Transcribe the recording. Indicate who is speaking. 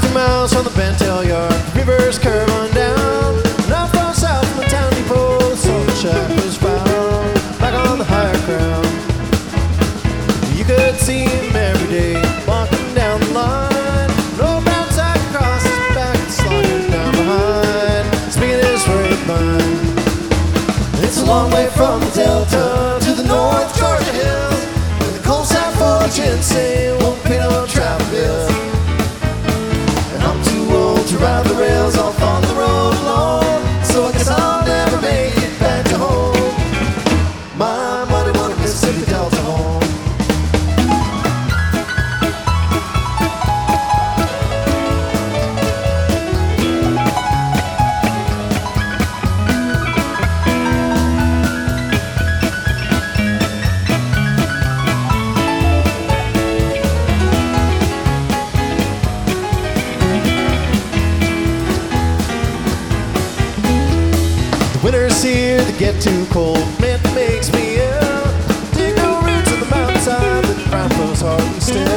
Speaker 1: 50 miles from the Bentel Yard. Rivers curve. get too cold. It makes me ill. Dig no roots in the mountainside, the ground flows hard and still.